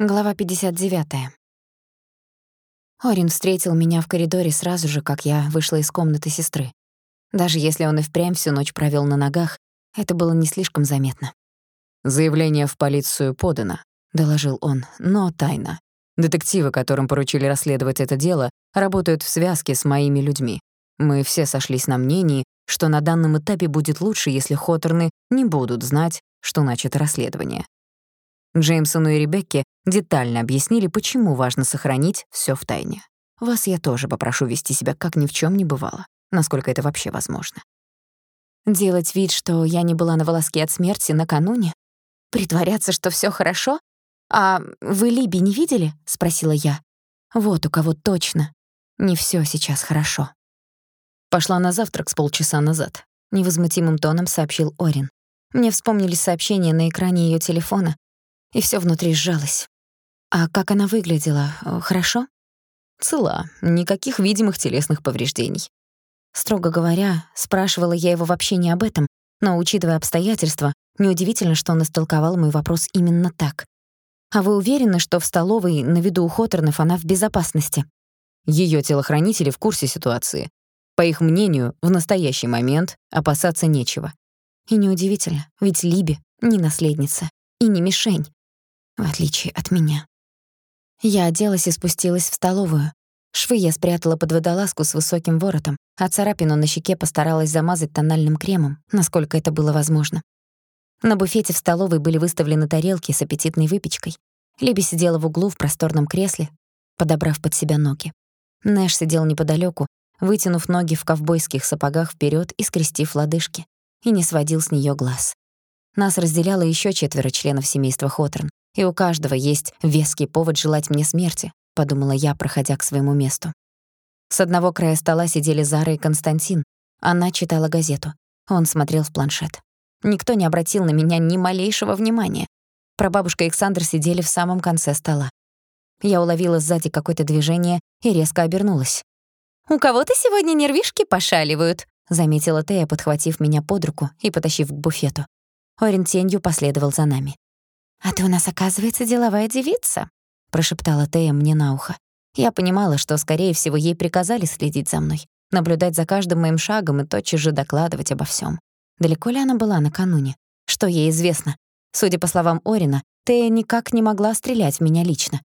Глава 59. Орин встретил меня в коридоре сразу же, как я вышла из комнаты сестры. Даже если он и впрямь всю ночь провёл на ногах, это было не слишком заметно. «Заявление в полицию подано», — доложил он, — «но тайно. Детективы, которым поручили расследовать это дело, работают в связке с моими людьми. Мы все сошлись на мнении, что на данном этапе будет лучше, если Хоторны не будут знать, что начато расследование. Джеймсону и Ребекке детально объяснили, почему важно сохранить всё в тайне. Вас я тоже попрошу вести себя как ни в чём не бывало, насколько это вообще возможно. Делать вид, что я не была на волоске от смерти накануне? Притворяться, что всё хорошо? А вы Либи не видели? спросила я. Вот у кого точно не всё сейчас хорошо. Пошла на завтрак с полчаса назад, невозмутимым тоном сообщил Орин. Мне вспомнились сообщения на экране её телефона, и всё внутри сжалось. А как она выглядела? Хорошо? Цела, никаких видимых телесных повреждений. Строго говоря, спрашивала я его вообще не об этом, но, учитывая обстоятельства, неудивительно, что он истолковал мой вопрос именно так. «А вы уверены, что в столовой на виду у Хоторнов она в безопасности?» Её телохранители в курсе ситуации. По их мнению, в настоящий момент опасаться нечего. И неудивительно, ведь Либи не наследница и не мишень в отличие от меня. Я оделась и спустилась в столовую. Швы я спрятала под водолазку с высоким воротом, а царапину на щеке постаралась замазать тональным кремом, насколько это было возможно. На буфете в столовой были выставлены тарелки с аппетитной выпечкой. Либи сидела в углу в просторном кресле, подобрав под себя ноги. Нэш сидел неподалёку, вытянув ноги в ковбойских сапогах вперёд и скрестив лодыжки, и не сводил с неё глаз. Нас разделяло ещё четверо членов семейства Хоторн. И у каждого есть веский повод желать мне смерти, подумала я, проходя к своему месту. С одного края стола сидели Зара и Константин. Она читала газету. Он смотрел в планшет. Никто не обратил на меня ни малейшего внимания. Прабабушка и Александр сидели в самом конце стола. Я уловила сзади какое-то движение и резко обернулась. «У кого-то сегодня нервишки пошаливают», — заметила Тея, подхватив меня под руку и потащив к буфету. Орин тенью последовал за нами. «А ты у нас, оказывается, деловая девица», — прошептала Тея мне на ухо. Я понимала, что, скорее всего, ей приказали следить за мной, наблюдать за каждым моим шагом и тотчас же докладывать обо всём. Далеко ли она была накануне? Что ей известно? Судя по словам Орина, Тея никак не могла стрелять в меня лично.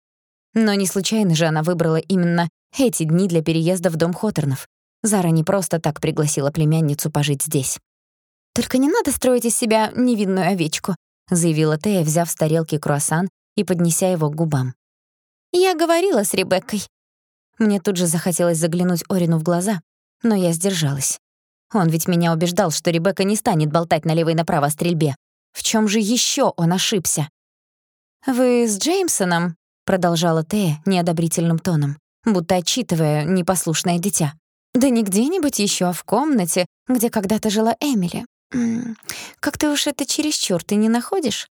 Но не случайно же она выбрала именно эти дни для переезда в дом Хоторнов. Зара не просто так пригласила племянницу пожить здесь. «Только не надо строить из себя невинную овечку», — заявила Тея, взяв с тарелки круассан и поднеся его к губам. «Я говорила с Ребеккой». Мне тут же захотелось заглянуть Орину в глаза, но я сдержалась. Он ведь меня убеждал, что Ребекка не станет болтать налево и направо о стрельбе. В чем же еще он ошибся? «Вы с Джеймсоном?» — продолжала Тея неодобрительным тоном, будто отчитывая непослушное дитя. «Да не где-нибудь еще, а в комнате, где когда-то жила Эмили. Как-то уж это чересчур, ты не находишь?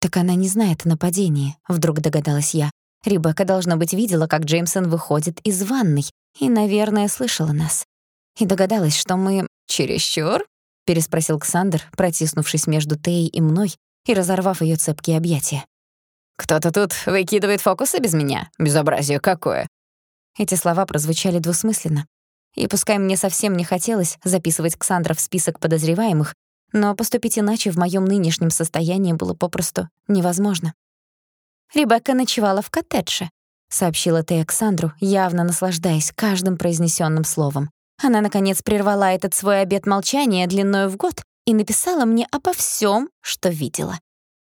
Так она не знает о нападении, вдруг догадалась я. Ребекка, должно быть, видела, как Джеймсон выходит из ванной и, наверное, слышала нас. И догадалась, что мы... «Чересчур?» — переспросил Ксандр, протиснувшись между Теей и мной и разорвав её цепкие объятия. «Кто-то тут выкидывает фокусы без меня? Безобразие какое!» Эти слова прозвучали двусмысленно, и пускай мне совсем не хотелось записывать Ксандра в список подозреваемых, но поступить иначе в моём нынешнем состоянии было попросту невозможно. «Ребекка ночевала в коттедже», — сообщила ты Александру, явно наслаждаясь каждым произнесённым словом. Она, наконец, прервала этот свой обет молчания длиною в год и написала мне обо всём, что видела.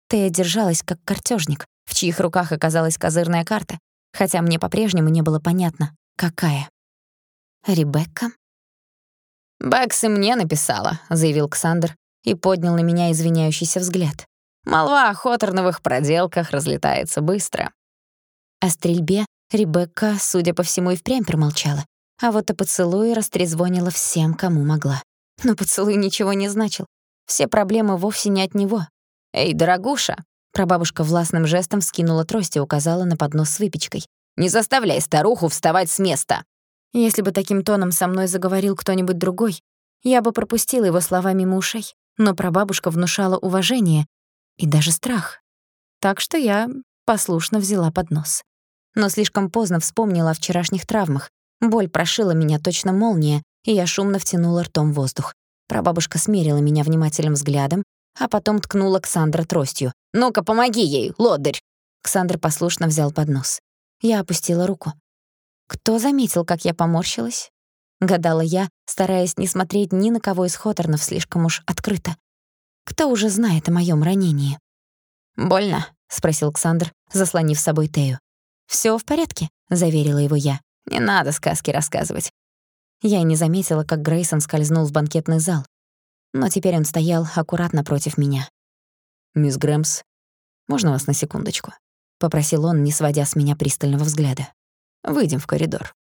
Тея держалась как картёжник, в чьих руках оказалась козырная карта, хотя мне по-прежнему не было понятно, какая. Ребекка? «Бэкс и мне написала», — заявил Ксандр и поднял на меня извиняющийся взгляд. Молва о Хоторновых проделках разлетается быстро. О стрельбе Ребекка, судя по всему, и впрямь промолчала. А вот о поцелуе растрезвонила всем, кому могла. Но поцелуй ничего не значил. Все проблемы вовсе не от него. «Эй, дорогуша!» Прабабушка властным жестом вскинула трость и указала на поднос с выпечкой. «Не заставляй старуху вставать с места!» Если бы таким тоном со мной заговорил кто-нибудь другой, я бы пропустила его слова мимо ушей. Но прабабушка внушала уважение и даже страх. Так что я Послушно взяла поднос. Но слишком поздно вспомнила о вчерашних травмах. Боль прошила меня точно молния, и я шумно втянула ртом воздух. Прабабушка смерила меня внимательным взглядом, а потом ткнула Ксандра тростью. «Ну-ка, помоги ей, лодырь!» Ксандр послушно взял поднос. Я опустила руку. Кто заметил, как я поморщилась? Гадала я, стараясь не смотреть ни на кого из Хоторнов слишком уж открыто. Кто уже знает о моём ранении? «Больно?» — спросил Ксандр, заслонив с собой Тею. «Всё в порядке», — заверила его я. «Не надо сказки рассказывать». Я не заметила, как Грейсон скользнул в банкетный зал. Но теперь он стоял аккуратно против меня. «Мисс Грэмс, можно вас на секундочку?» — попросил он, не сводя с меня пристального взгляда. «Выйдем в коридор».